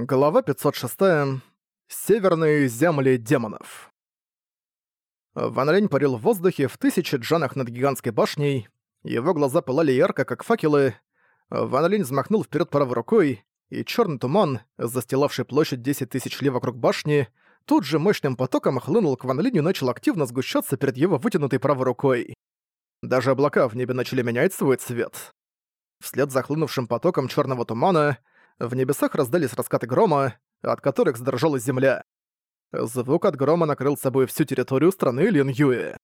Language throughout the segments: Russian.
Глава 506. Северные земли демонов. Ван Лень парил в воздухе в тысячи джанах над гигантской башней. Его глаза пылали ярко, как факелы. Ван Лень взмахнул вперед правой рукой, и черный туман, застилавший площадь 10 тысяч ли вокруг башни, тут же мощным потоком хлынул к Ван Линю и начал активно сгущаться перед его вытянутой правой рукой. Даже облака в небе начали менять свой цвет. Вслед за хлынувшим потоком черного тумана в небесах раздались раскаты грома, от которых задрожала земля. Звук от грома накрыл собой всю территорию страны Лин-Юэ.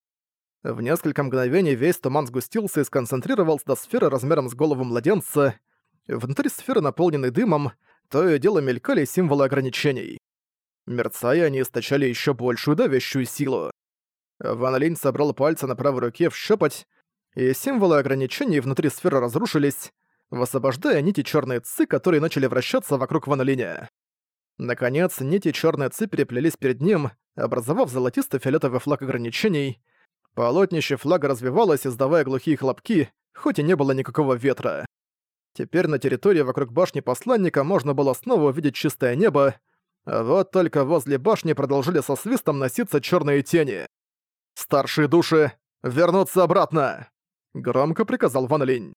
В несколько мгновений весь туман сгустился и сконцентрировался до сферы размером с голову младенца. Внутри сферы, наполненной дымом, то и дело мелькали символы ограничений. Мерцая, они источали еще большую давящую силу. Ван Линь собрал пальцы на правой руке в щепоть, и символы ограничений внутри сферы разрушились, высвобождая нити черной ци, которые начали вращаться вокруг Ван Линя. Наконец, нити черной ци переплелись перед ним, образовав золотисто-фиолетовый флаг ограничений. Полотнище флага развивалось, издавая глухие хлопки, хоть и не было никакого ветра. Теперь на территории вокруг башни посланника можно было снова увидеть чистое небо, а вот только возле башни продолжили со свистом носиться черные тени. «Старшие души, вернуться обратно!» — громко приказал Ван Линь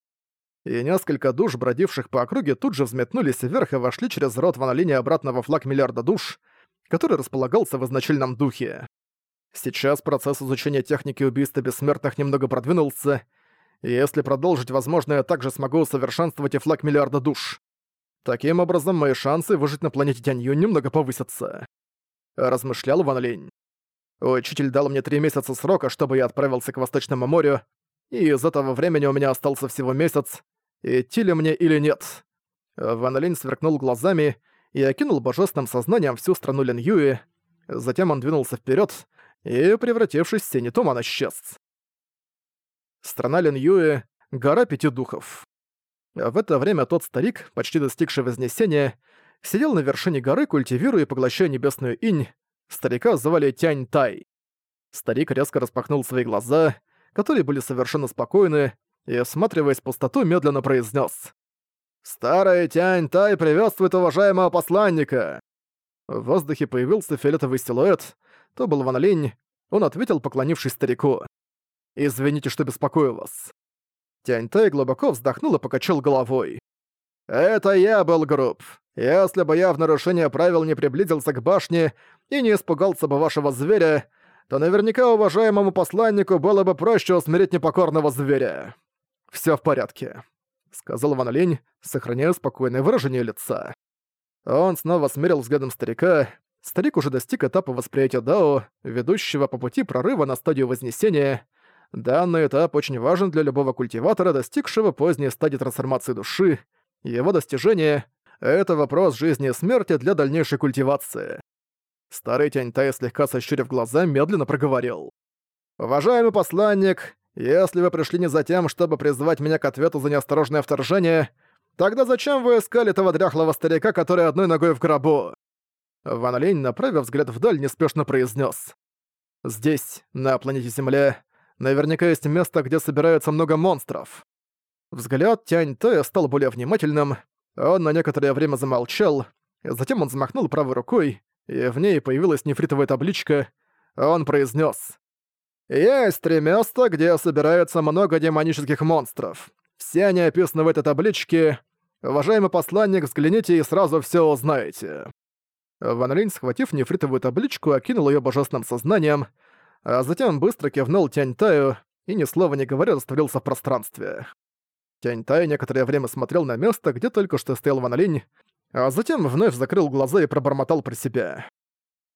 и несколько душ, бродивших по округе, тут же взметнулись вверх и вошли через рот Ван Линя обратно во флаг миллиарда душ, который располагался в изначальном духе. Сейчас процесс изучения техники убийства бессмертных немного продвинулся, и если продолжить, возможно, я также смогу усовершенствовать и флаг миллиарда душ. Таким образом, мои шансы выжить на планете Тянью немного повысятся. Размышлял Ван Линь. Учитель дал мне три месяца срока, чтобы я отправился к Восточному морю, и из этого времени у меня остался всего месяц, идти ли мне или нет. Ван Линь сверкнул глазами и окинул божественным сознанием всю страну Лин Юи, затем он двинулся вперед и, превратившись в синий туман, исчез. Страна Лин Юи — гора пяти духов. В это время тот старик, почти достигший вознесения, сидел на вершине горы, культивируя и поглощая небесную инь. Старика звали Тянь Тай. Старик резко распахнул свои глаза, которые были совершенно спокойны, и, осматриваясь в пустоту, медленно произнес: «Старая Тянь Тай приветствует уважаемого посланника!» В воздухе появился фиолетовый силуэт, то был Ван Линь, он ответил, поклонившись старику. «Извините, что беспокою вас». Тянь Тай глубоко вздохнул и покачал головой. «Это я был груб. Если бы я в нарушение правил не приблизился к башне и не испугался бы вашего зверя, то наверняка уважаемому посланнику было бы проще усмирить непокорного зверя. Всё в порядке», — сказал Ван Линь, сохраняя спокойное выражение лица. Он снова смерил взглядом старика. Старик уже достиг этапа восприятия Дао, ведущего по пути прорыва на стадию Вознесения. Данный этап очень важен для любого культиватора, достигшего поздней стадии трансформации души. Его достижение — это вопрос жизни и смерти для дальнейшей культивации. Старый Тяньтай, слегка сощурив глаза, медленно проговорил. «Уважаемый посланник, если вы пришли не за тем, чтобы призвать меня к ответу за неосторожное вторжение, тогда зачем вы искали того дряхлого старика, который одной ногой в гробу?» Ван Линь, направив взгляд вдаль, неспешно произнес: «Здесь, на планете Земля, наверняка есть место, где собирается много монстров». Взгляд Тянь Тэя стал более внимательным, он на некоторое время замолчал, затем он взмахнул правой рукой, и в ней появилась нефритовая табличка. Он произнес: «Есть три места, где собирается много демонических монстров. Все они описаны в этой табличке. Уважаемый посланник, взгляните и сразу все узнаете». Ван Линь, схватив нефритовую табличку, окинул ее божественным сознанием, а затем быстро кивнул Тянь Таю и, ни слова не говоря, растворился в пространстве. Тянь Тай некоторое время смотрел на место, где только что стоял Ван Линь, а затем вновь закрыл глаза и пробормотал про себя.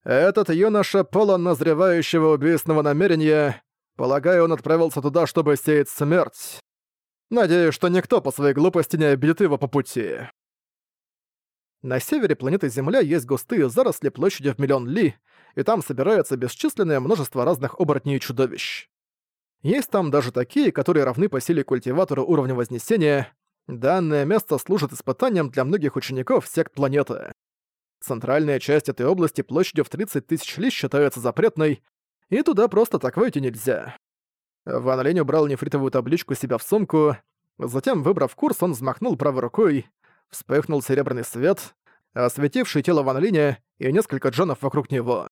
«Этот юноша полон назревающего убийственного намерения. Полагаю, он отправился туда, чтобы сеять смерть. Надеюсь, что никто по своей глупости не обидит его по пути». На севере планеты Земля есть густые заросли площадью в миллион ли, и там собирается бесчисленное множество разных оборотней и чудовищ. Есть там даже такие, которые равны по силе культиватору уровня Вознесения, Данное место служит испытанием для многих учеников сект планеты. Центральная часть этой области площадью в 30 тысяч ли считается запретной, и туда просто так войти нельзя. Ван Лень убрал нефритовую табличку себя в сумку, затем, выбрав курс, он взмахнул правой рукой, вспыхнул серебряный свет, осветивший тело Ван Линя и несколько джонов вокруг него.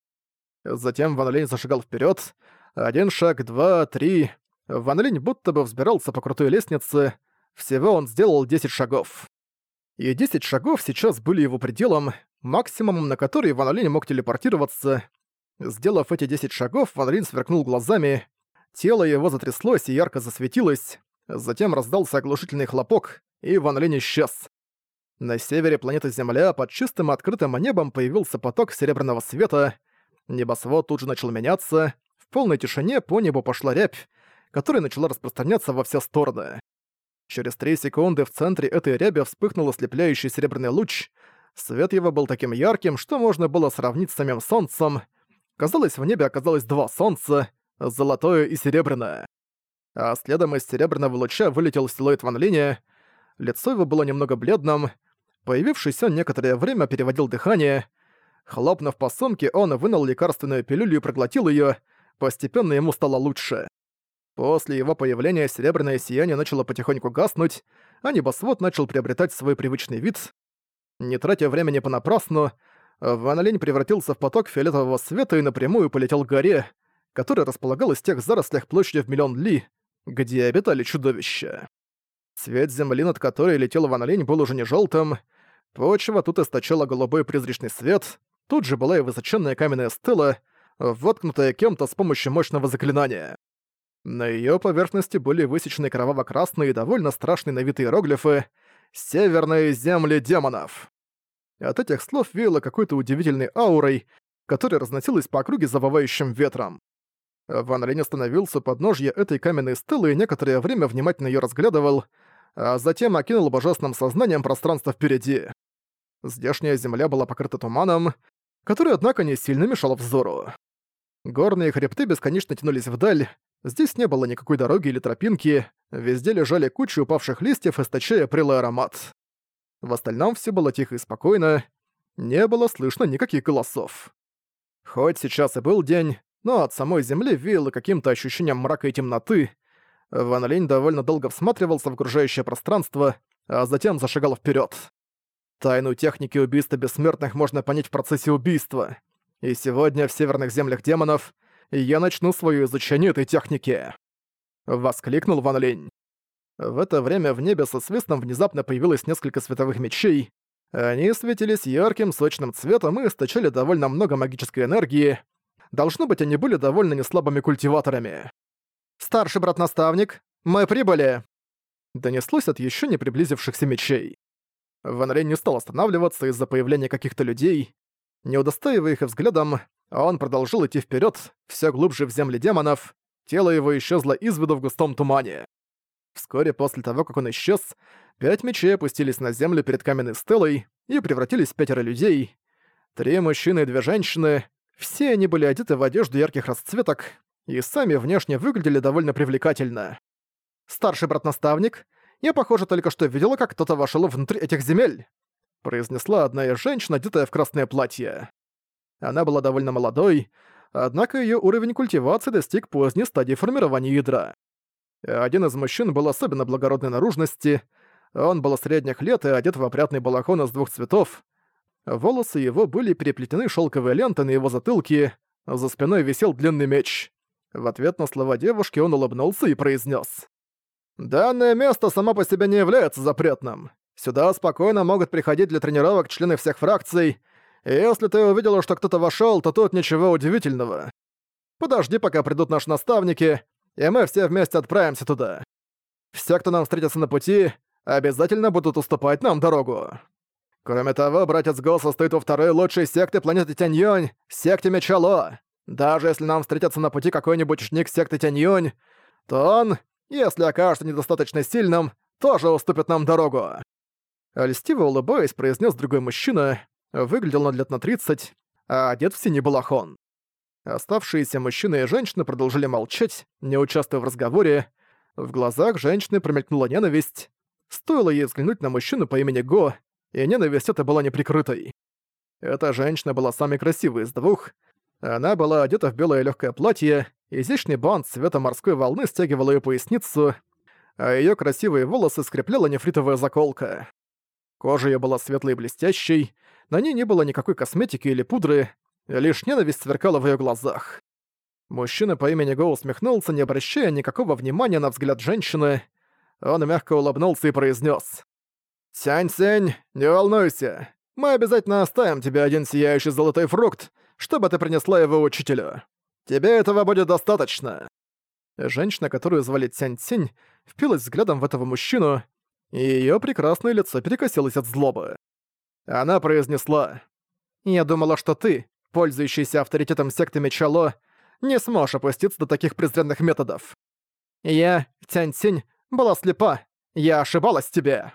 Затем Ван Линь зашагал вперед. Один шаг, два, три. Ван Линь будто бы взбирался по крутой лестнице. Всего он сделал 10 шагов. И 10 шагов сейчас были его пределом, максимумом, на который Ван Линь мог телепортироваться. Сделав эти 10 шагов, Ван Линь сверкнул глазами. Тело его затряслось и ярко засветилось. Затем раздался оглушительный хлопок, и Ван Линь исчез. На севере планеты Земля под чистым открытым небом появился поток серебряного света. Небосвод тут же начал меняться. В полной тишине по небу пошла рябь, которая начала распространяться во все стороны. Через три секунды в центре этой ряби вспыхнул ослепляющий серебряный луч. Свет его был таким ярким, что можно было сравнить с самим солнцем. Казалось, в небе оказалось два солнца — золотое и серебряное. А следом из серебряного луча вылетел силуэт Ван Линя. Лицо его было немного бледным, Появившись он некоторое время переводил дыхание. Хлопнув по сумке, он вынул лекарственную пилюлю и проглотил её. Постепенно ему стало лучше. После его появления серебряное сияние начало потихоньку гаснуть, а небосвод начал приобретать свой привычный вид. Не тратя времени понапрасну, Ван Линь превратился в поток фиолетового света и напрямую полетел к горе, которая располагалась в тех зарослях площадью в миллион ли, где обитали чудовища. Цвет земли, над которой летел Ван Линь, был уже не желтым. Почва тут источала голубой призрачный свет. Тут же была и высоченная каменная стела, воткнутая кем-то с помощью мощного заклинания. На ее поверхности были высечены кроваво-красные и довольно страшные на вид иероглифы «Северные земли демонов». От этих слов веяло какой-то удивительной аурой, которая разносилась по округе завывающим ветром. Ван Линь остановился под ножья этой каменной стелы и некоторое время внимательно ее разглядывал, а затем окинул божественным сознанием пространство впереди. Здешняя земля была покрыта туманом, который, однако, не сильно мешал взору. Горные хребты бесконечно тянулись вдаль, здесь не было никакой дороги или тропинки, везде лежали кучи упавших листьев, источая прелый аромат. В остальном все было тихо и спокойно, не было слышно никаких голосов. Хоть сейчас и был день, но от самой земли веяло каким-то ощущением мрака и темноты, Ван Линь довольно долго всматривался в окружающее пространство, а затем зашагал вперед. Тайну техники убийства бессмертных можно понять в процессе убийства. И сегодня в северных землях демонов я начну свое изучение этой техники. Воскликнул Ван Линь. В это время в небе со свистом внезапно появилось несколько световых мечей. Они светились ярким, сочным цветом и источали довольно много магической энергии. Должно быть, они были довольно неслабыми культиваторами. «Старший брат-наставник, мы прибыли!» Донеслось от еще не приблизившихся мечей. Ван Рейн не стал останавливаться из-за появления каких-то людей. Не удостаивая их взглядом, он продолжил идти вперед, все глубже в земли демонов. Тело его исчезло из виду в густом тумане. Вскоре после того, как он исчез, пять мечей опустились на землю перед каменной стелой и превратились в пятеро людей. Три мужчины и две женщины. Все они были одеты в одежду ярких расцветок, и сами внешне выглядели довольно привлекательно. «Старший брат-наставник, я, похоже, только что видела, как кто-то вошел внутрь этих земель», произнесла одна из женщин, одетая в красное платье. Она была довольно молодой, однако ее уровень культивации достиг поздней стадии формирования ядра. Один из мужчин был особенно благородной наружности, он был средних лет и одет в опрятный балахон из двух цветов. Волосы его были переплетены шелковой лентой на его затылке, за спиной висел длинный меч. В ответ на слова девушки он улыбнулся и произнес: «Данное место само по себе не является запретным. Сюда спокойно могут приходить для тренировок члены всех фракций, если ты увидела, что кто-то вошел, то тут ничего удивительного. Подожди, пока придут наши наставники, и мы все вместе отправимся туда. Все, кто нам встретится на пути, обязательно будут уступать нам дорогу. Кроме того, братец Гол состоит во второй лучшей секты планеты Тяньёнь, секте Мечало. Даже если нам встретится на пути какой-нибудь ученик секты Тяньюнь, то он, если окажется недостаточно сильным, тоже уступит нам дорогу». Льстиво улыбаясь, произнес другой мужчина, выглядел он лет на 30, а одет в синий балахон. Оставшиеся мужчины и женщины продолжили молчать, не участвуя в разговоре. В глазах женщины промелькнула ненависть. Стоило ей взглянуть на мужчину по имени Го, и ненависть эта была неприкрытой. Эта женщина была самой красивой из двух, она была одета в белое легкое платье, изящный бант цвета морской волны стягивал ее поясницу, а ее красивые волосы скрепляла нефритовая заколка. Кожа ее была светлой и блестящей, На ней не было никакой косметики или пудры, лишь ненависть сверкала в её глазах. Мужчина по имени Го усмехнулся, не обращая никакого внимания на взгляд женщины. Он мягко улыбнулся и произнес: «Сянь-сянь, не волнуйся. Мы обязательно оставим тебе один сияющий золотой фрукт, чтобы ты принесла его учителю. Тебе этого будет достаточно». Женщина, которую звали Цянь-Цинь, впилась взглядом в этого мужчину, и её прекрасное лицо перекосилось от злобы. Она произнесла, «Я думала, что ты, пользующийся авторитетом секты Мечало, не сможешь опуститься до таких презренных методов. Я, Тянь-Тянь, была слепа. Я ошибалась тебе».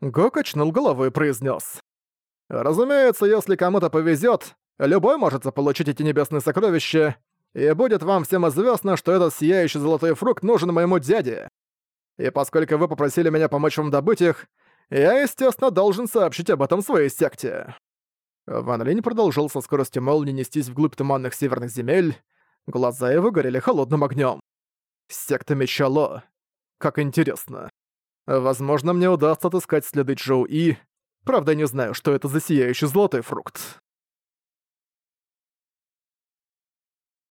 Го качнул головой и произнес. «Разумеется, если кому-то повезет, любой может заполучить эти небесные сокровища, и будет вам всем известно, что этот сияющий золотой фрукт нужен моему дяде. И поскольку вы попросили меня помочь вам добыть их, я, естественно, должен сообщить об этом своей секте». Ван Линь продолжил со скоростью молнии нестись вглубь туманных северных земель. Глаза его горели холодным огнем. Секта Мечало. Как интересно. Возможно, мне удастся отыскать следы Джоу И. Правда, не знаю, что это за сияющий золотой фрукт.